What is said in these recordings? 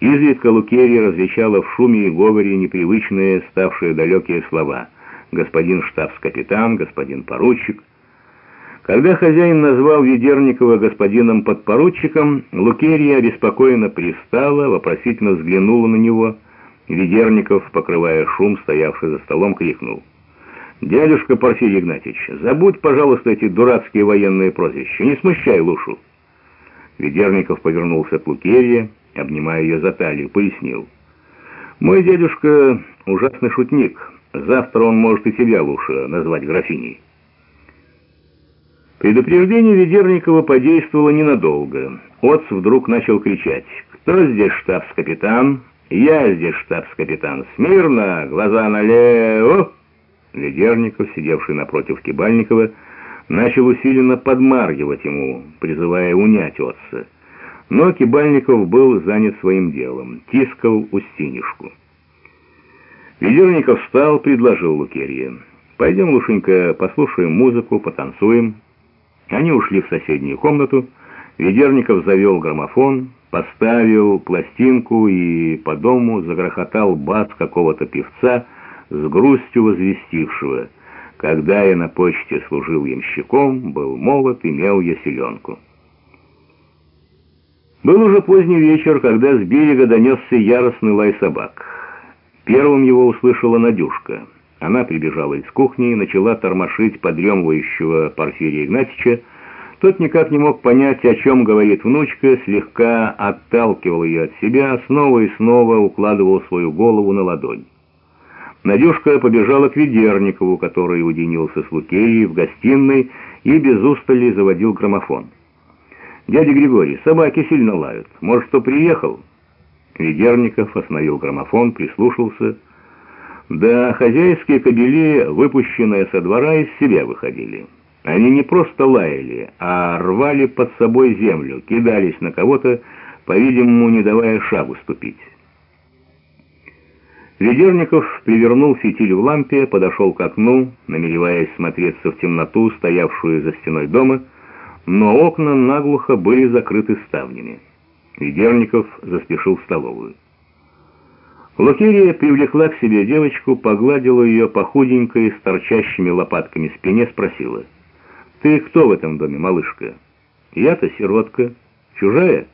Изредка Лукерия различала в шуме и говоре непривычные, ставшие далекие слова. «Господин штабс-капитан», «господин поручик». Когда хозяин назвал Ведерникова господином подпоручиком, Лукерия обеспокоенно пристала, вопросительно взглянула на него. Ведерников, покрывая шум, стоявший за столом, крикнул. «Дядюшка Порфирий Игнатьевич, забудь, пожалуйста, эти дурацкие военные прозвища, не смущай Лушу». Ведерников повернулся к Лукерье, обнимая ее за талию, пояснил. «Мой дядюшка ужасный шутник. Завтра он может и себя лучше назвать графиней». Предупреждение Ведерникова подействовало ненадолго. Отц вдруг начал кричать. «Кто здесь штабс-капитан?» «Я здесь штабс-капитан. Смирно! Глаза налево!» Ведерников, сидевший напротив Кибальникова, начал усиленно подмаргивать ему, призывая унять отца. Но Кибальников был занят своим делом, тискал Устинишку. Ведерников встал, предложил Лукерье. «Пойдем, Лушенька, послушаем музыку, потанцуем». Они ушли в соседнюю комнату. Ведерников завел граммофон, поставил пластинку и по дому загрохотал бас какого-то певца с грустью возвестившего. Когда я на почте служил ямщиком, был молод, имел я селенку. Был уже поздний вечер, когда с берега донесся яростный лай собак. Первым его услышала Надюшка. Она прибежала из кухни и начала тормошить подремывающего Порфирия Игнатьича. Тот никак не мог понять, о чем говорит внучка, слегка отталкивал ее от себя, снова и снова укладывал свою голову на ладонь. Надюшка побежала к Ведерникову, который уединился с Лукеей в гостиной и без устали заводил граммофон. «Дядя Григорий, собаки сильно лают. Может, кто приехал?» Ведерников остановил граммофон, прислушался. Да, хозяйские кобели, выпущенные со двора, из себя выходили. Они не просто лаяли, а рвали под собой землю, кидались на кого-то, по-видимому, не давая шагу ступить. Ведерников привернул фитиль в лампе, подошел к окну, намереваясь смотреться в темноту, стоявшую за стеной дома, но окна наглухо были закрыты ставнями. Ведерников заспешил в столовую. Лукерия привлекла к себе девочку, погладила ее по худенькой, с торчащими лопатками спине, спросила. «Ты кто в этом доме, малышка?» «Я-то сиротка. Чужая?»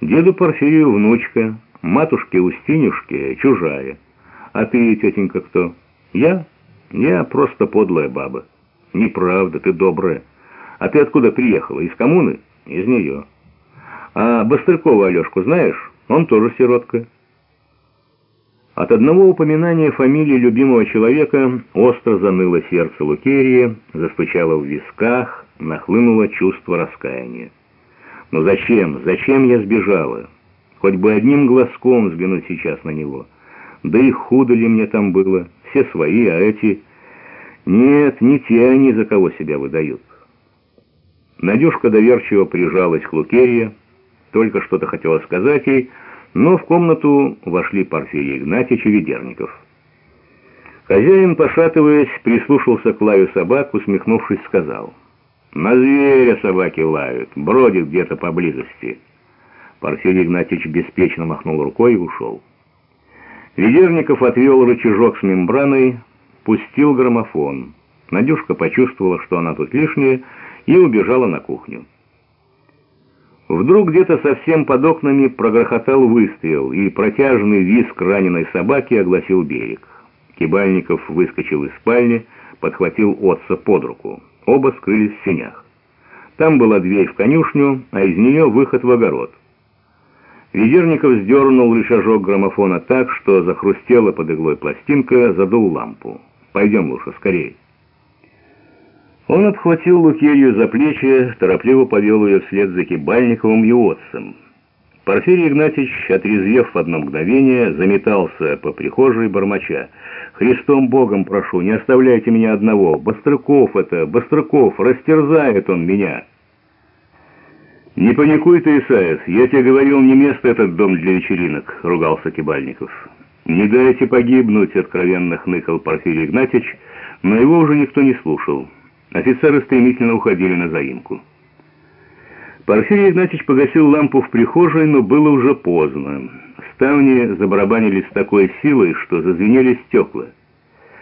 «Деду Порфирию внучка, матушке Устинюшке чужая. А ты, тетенька, кто?» «Я? Я просто подлая баба». «Неправда, ты добрая». «А ты откуда приехала? Из коммуны?» «Из нее». «А Бастрыкова Алешку знаешь? Он тоже сиротка». От одного упоминания фамилии любимого человека остро заныло сердце Лукерии, застучало в висках, нахлынуло чувство раскаяния. «Но зачем? Зачем я сбежала? Хоть бы одним глазком взглянуть сейчас на него. Да и худо ли мне там было? Все свои, а эти... Нет, не те они, за кого себя выдают». Надюшка доверчиво прижалась к Лукерье, только что-то хотела сказать ей, но в комнату вошли Порфирий Игнатьевич и Ведерников. Хозяин, пошатываясь, прислушался к лаю собак, усмехнувшись, сказал, «На зверя собаки лают, бродит где-то поблизости». Порфирий Игнатьевич беспечно махнул рукой и ушел. Ведерников отвел рычажок с мембраной, пустил граммофон. Надюшка почувствовала, что она тут лишняя, и убежала на кухню. Вдруг где-то совсем под окнами прогрохотал выстрел, и протяжный визг раненой собаки огласил берег. Кибальников выскочил из спальни, подхватил отца под руку. Оба скрылись в сенях. Там была дверь в конюшню, а из нее выход в огород. Ведерников сдернул рычажок граммофона так, что захрустела под иглой пластинка, задул лампу. «Пойдем лучше, скорее». Он обхватил Лукерью за плечи, торопливо повел ее вслед за Кибальниковым и отцем. Порфирий Игнатьевич, отрезвев в одно мгновение, заметался по прихожей бормоча. «Христом Богом прошу, не оставляйте меня одного! Бострыков это, Бострыков, растерзает он меня!» «Не паникуй ты, Исаев, я тебе говорил, не место этот дом для вечеринок», — ругался Кибальников. «Не дайте погибнуть», — откровенно хныкал Порфирий Игнатьевич, но его уже никто не слушал. Офицеры стремительно уходили на заимку. Порфирий Игнатьевич погасил лампу в прихожей, но было уже поздно. ставни забарабанили с такой силой, что зазвенели стекла.